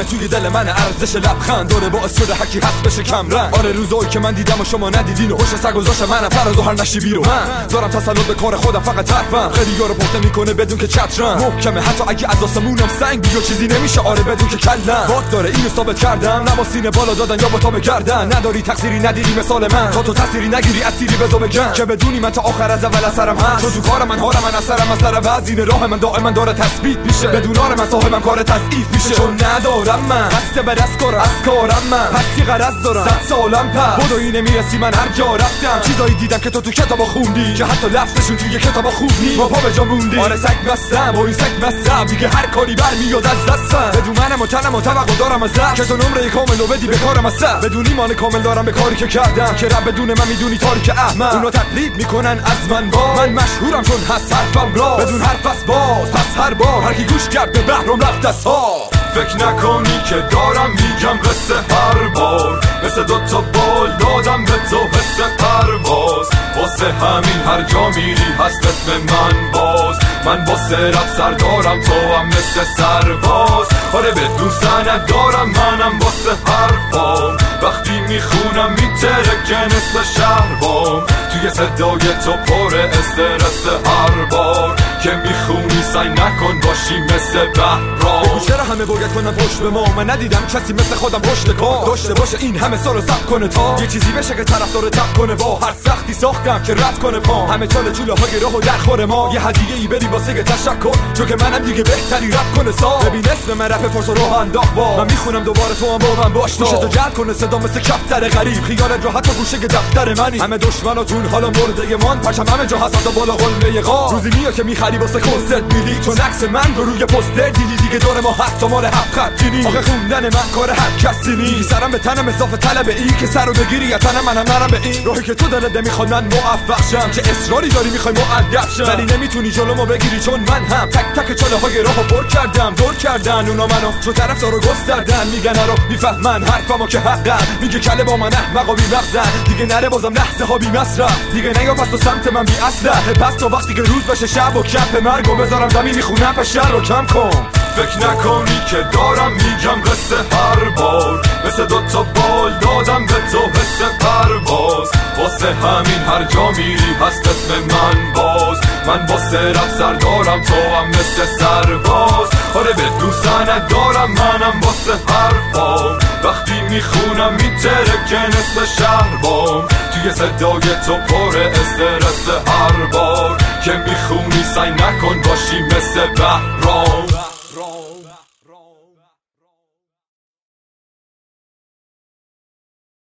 کمه توی دل من ارزش لبخند. داره باعث شده هکی هست بشه کم رنگ. آره روزایی که من دیدم و شما ندیدین و هوش سگ گذاشت من. فراز و هر نشی بیرو من دارم تسلط به کار خودم فقط حرفم. خیلی یارو پخته می‌کنه بدون که چترم. محکمه حتی اگه از آسمونم سنگ بیو چیزی نمیشه. آره بدون که کلم. باک داره اینو ثابت کردم. نما سینه بالا دادن یا با تا بگردن. نداری تقصیری ندیری مثال من. تا تو تاثیری نگیری اسیری بزو بگم. که بدونی من تا آخر از اول اثرم هست. چون تو کار من هار من اثرم اثر وزین راه من دائما داره تثبیت میشه. بدون آره من صاحبم کار تضعیف میشه. چون ندارم من. به دست کار از کارم من. هستی غرض دارم. صد سالم پس. بدو اینه می‌رسی من. هر جا رفتم. چیزایی دیدم که تو تو کتابا خوندی. که حتی لفظشون توی کتابا خوندی. ما پا به جا موندی. آره سگ بستم. با این سگ بستم. دیگه هر کاری برمیاد از دستم. بدون منم و تنم و توقع دارم از که تو نمره کامل و بدی به کارم از بدون ایمان کامل دارم به کاری که کردم. که رب بدون من می‌دونی تاریک احمد اونا تقلید می‌کنن از من با. من مشهورم چون هست حرفم را. بدون حرف پس باز. پس هر بار هر کی گوش کرد به بهرام رفت از ها فکر نکنی که دارم میگم قصه هر بار. مثل دوتا بال دادم به تو حس پرواز. واسه همین هر جا میری هست اسم من باز. من با رب سردارم تو هم مثل سرباز. آره بدون سند دارم منم واسه حرفام. وقتی می‌خونم میترکه نصف شهر بام توی صدای تو پر استرس هر بار. که می‌خونی سعی نکن باشی مثل بهرام چرا همه باید کنم پشت به ما؟ من ندیدم کسی مثل خودم پشت کار. داشته باشه این همه سال رو سب کنه تا یه چیزی بشه که طرف داره تب کنه. با هر سختی ساختم که رد کنه پا. همه چال چوله های راه و در خور ما. یه هدیه ای بدی واسه تشکر. چون که منم دیگه بهتری رد کنه سا. ببین اسم من رپ فرس رو انداخت با. من می‌خونم دوباره تو هم با من باش تو جلب کنه صدا مثل کفتر غریب. خیال راحت و گوشه دفتر منی. همه دشمناتون حالا مرده من. پشم همه جا هست بالا قله قا روزی میاد که می‌خری واسه کنسرت. میلی چون عکس من رو روی پوستر دیدی دیگه دور ما حتی مال حق خط آخه خوندن من کار هر کسی نی سرم به تنم اضافه طلب این که سرو بگیری یا تنم منم نرم به این. راهی که تو دلت نمی‌خواد من موفق شم. چه اصراری داری می‌خوای مؤدب شم. ولی نمی‌تونی جلومو بگیری چون من هم. تک تک چاله های راهو پر کردم دور کردن. اونا منو طرف دارو گستردن. میگن رو می‌فهمن حرفمو که حقم میگه کله با من احمق و بی دیگه نره بازم لحظه ها بی مصرف. دیگه نیا پس تو سمت من بی اصله پس تو وقتی که روز بشه شب و کپ مرگ و بذارم زمین می‌خونم پشر رو کم کن. فکر نکنی که دارم میگم قصه هر بار. مثل دوتا بال دادم به تو حس پرواز. واسه همین هر جا میری هست اسم من باز. من با رفت سردارم تو هم مثل سرباز. آره به دوستنت دارم منم واسه می‌خونم میترکه نصف شهر بام توی صدای تو پر استرس هر بار. که می‌خونی سعی نکن باشی مثل بهرام.